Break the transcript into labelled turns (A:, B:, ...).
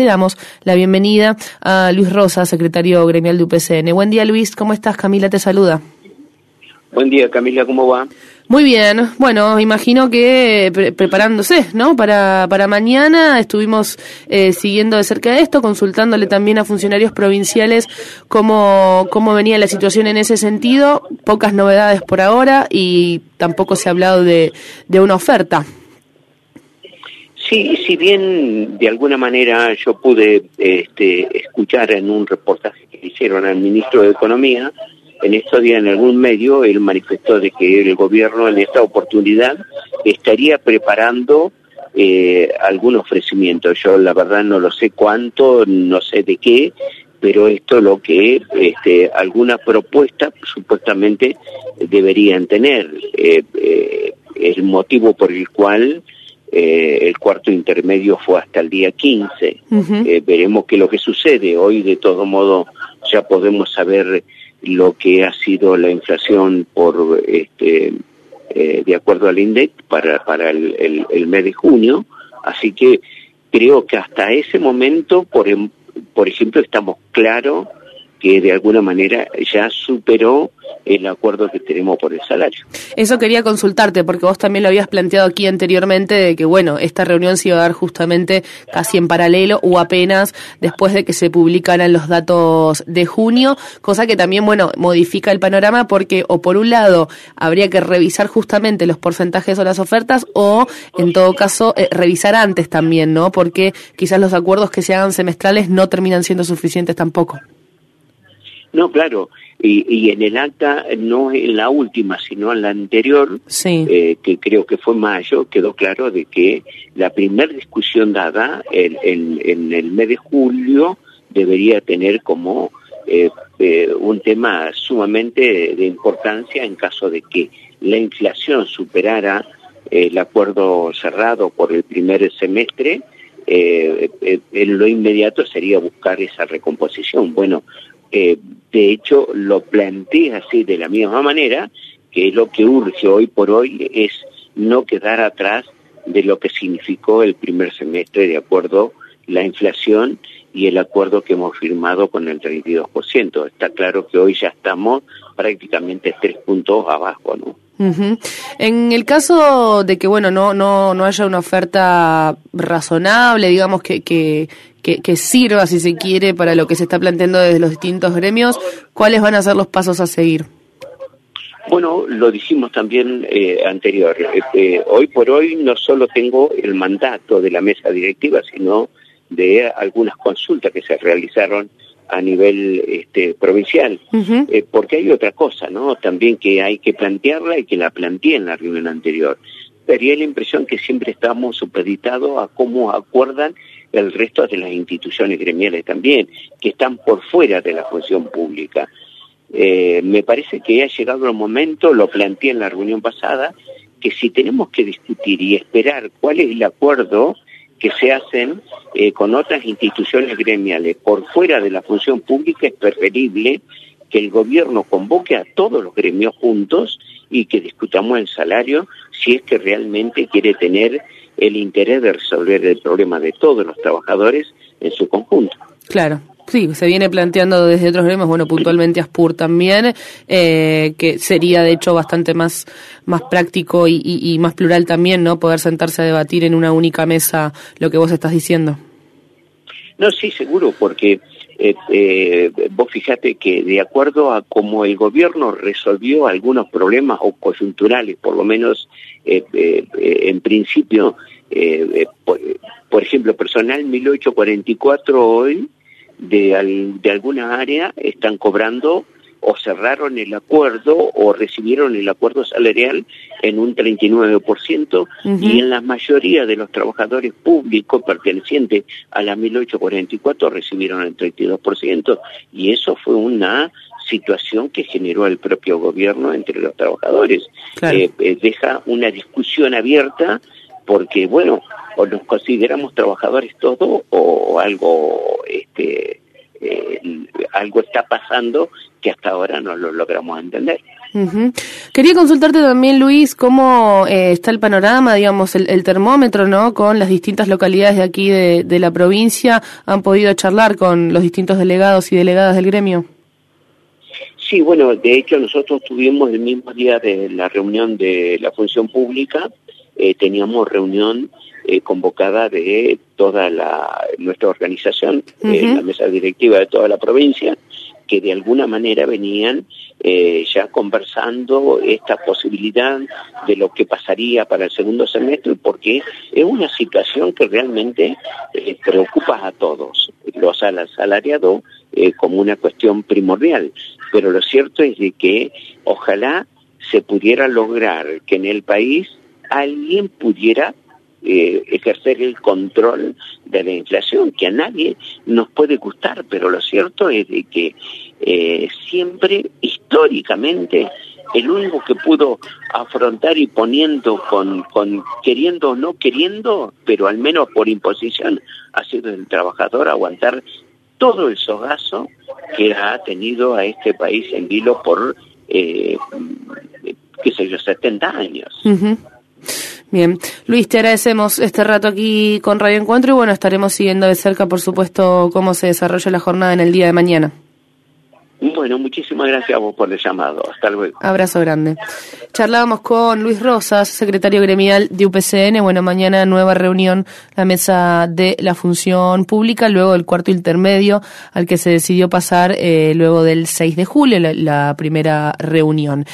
A: Le damos la bienvenida a Luis Rosa, secretario gremial de UPCN. Buen día, Luis. ¿Cómo estás? Camila te saluda.
B: Buen día, Camila. ¿Cómo va?
A: Muy bien. Bueno, imagino que preparándose, ¿no? Para, para mañana estuvimos eh, siguiendo de cerca esto, consultándole también a funcionarios provinciales cómo, cómo venía la situación en ese sentido. Pocas novedades por ahora y tampoco se ha hablado de, de una oferta.
B: Sí, si bien de alguna manera yo pude este, escuchar en un reportaje que hicieron al ministro de Economía, en estos días en algún medio él manifestó de que el gobierno en esta oportunidad estaría preparando eh, algún ofrecimiento. Yo la verdad no lo sé cuánto, no sé de qué, pero esto lo que este, alguna propuesta supuestamente deberían tener. Eh, eh, el motivo por el cual eh, el cuarto intermedio fue hasta el día 15. Eh, veremos qué es lo que sucede. Hoy, de todo modo, ya podemos saber lo que ha sido la inflación por este eh, de acuerdo al INDEC para, para el, el, mes de junio. Así que creo que hasta ese momento, por, em, por ejemplo, estamos claros que de alguna manera ya superó el acuerdo que tenemos por el salario.
A: Eso quería consultarte, porque vos también lo habías planteado aquí anteriormente, de que, bueno, esta reunión se iba a dar justamente casi en paralelo o apenas después de que se publicaran los datos de junio, cosa que también, bueno, modifica el panorama porque, o por un lado, habría que revisar justamente los porcentajes o las ofertas, o, en todo caso, eh, revisar antes también, ¿no? Porque quizás los acuerdos que se hagan semestrales no terminan siendo suficientes tampoco.
B: No, claro, y, y, en el acta, no en la última, sino en la anterior, eh, que creo que fue mayo, quedó claro de que la primera discusión dada en, en, el mes de julio debería tener como eh, eh, un tema sumamente de importancia en caso de que la inflación superara el acuerdo cerrado por el primer semestre, en lo inmediato sería buscar esa recomposición. Bueno, eh, de hecho, lo plantea así de la misma manera, que lo que urge hoy por hoy es no quedar atrás de lo que significó el primer semestre de acuerdo la inflación y el acuerdo que hemos firmado con el 32%. Está claro que hoy ya estamos prácticamente tres puntos abajo, ¿no?
A: En el caso de que bueno no no no haya una oferta razonable, digamos que, que que, sirva, si se quiere, para lo que se está planteando desde los distintos gremios, ¿cuáles van a ser los pasos a seguir?
B: Bueno, lo dijimos también eh, anterior. Eh, eh, hoy por hoy no solo tengo el mandato de la mesa directiva, sino de algunas consultas que se realizaron a nivel este, provincial, porque hay otra cosa, ¿no? También que hay que plantearla y que la planteé en la reunión anterior. Daría la impresión que siempre estamos supeditados a cómo acuerdan el resto de las instituciones gremiales también, que están por fuera de la función pública. Eh, me parece que ha llegado el momento, lo planteé en la reunión pasada, que si tenemos que discutir y esperar cuál es el acuerdo que se hacen eh, con otras instituciones gremiales por fuera de la función pública, es preferible que el gobierno convoque a todos los gremios juntos y que discutamos el salario si es que realmente quiere tener el interés de resolver el problema de todos los trabajadores en su conjunto.
A: Claro. Sí, se viene planteando desde otros gremios, bueno, puntualmente Aspur también, eh, que sería de hecho bastante más, más práctico y, más plural también, ¿no? Poder sentarse a debatir en una única mesa lo que vos estás diciendo.
B: No, sí, seguro, porque eh, eh, vos fíjate que de acuerdo a cómo el gobierno resolvió algunos problemas o coyunturales, por lo menos eh, eh en principio, por, por, ejemplo, personal 1844 hoy de, de alguna área están cobrando o cerraron el acuerdo o recibieron el acuerdo salarial en un 39% y en la mayoría de los trabajadores públicos pertenecientes a la 1844 recibieron el 32% y eso fue una situación que generó el propio gobierno entre los trabajadores. Eh, eh, deja una discusión abierta porque, bueno, o nos consideramos trabajadores todos o algo este, eh, algo está pasando que hasta ahora no lo logramos entender.
A: Quería consultarte también, Luis, cómo eh, está el panorama, digamos, el, termómetro, ¿no? Con las distintas localidades de aquí de, de, la provincia. ¿Han podido charlar con los distintos delegados y delegadas del gremio?
B: Sí, bueno, de hecho nosotros tuvimos el mismo día de la reunión de la función pública, eh, teníamos reunión eh, convocada de toda la, nuestra organización, la mesa directiva de toda la provincia, que de alguna manera venían eh, ya conversando esta posibilidad de lo que pasaría para el segundo semestre, porque es una situación que realmente eh, preocupa a todos, los asalariados eh, como una cuestión primordial. Pero lo cierto es de que ojalá se pudiera lograr que en el país alguien pudiera eh, ejercer el control de la inflación, que a nadie nos puede gustar, pero lo cierto es de que eh, siempre, históricamente, el único que pudo afrontar y poniendo con, con queriendo o no queriendo, pero al menos por imposición, ha sido el trabajador aguantar todo el sogazo que ha tenido a este país en vilo por, eh, qué sé yo, 70 años.
A: Bien, Luis, te agradecemos este rato aquí con Radio Encuentro y bueno, estaremos siguiendo de cerca, por supuesto, cómo se desarrolla la jornada en el día de mañana.
B: Bueno, muchísimas gracias a vos por el llamado. Hasta luego.
A: Abrazo grande. Charlábamos con Luis Rosas, secretario gremial de UPCN. Bueno, mañana nueva reunión, la mesa de la función pública, luego el cuarto intermedio al que se decidió pasar eh, luego del 6 de julio, la primera reunión.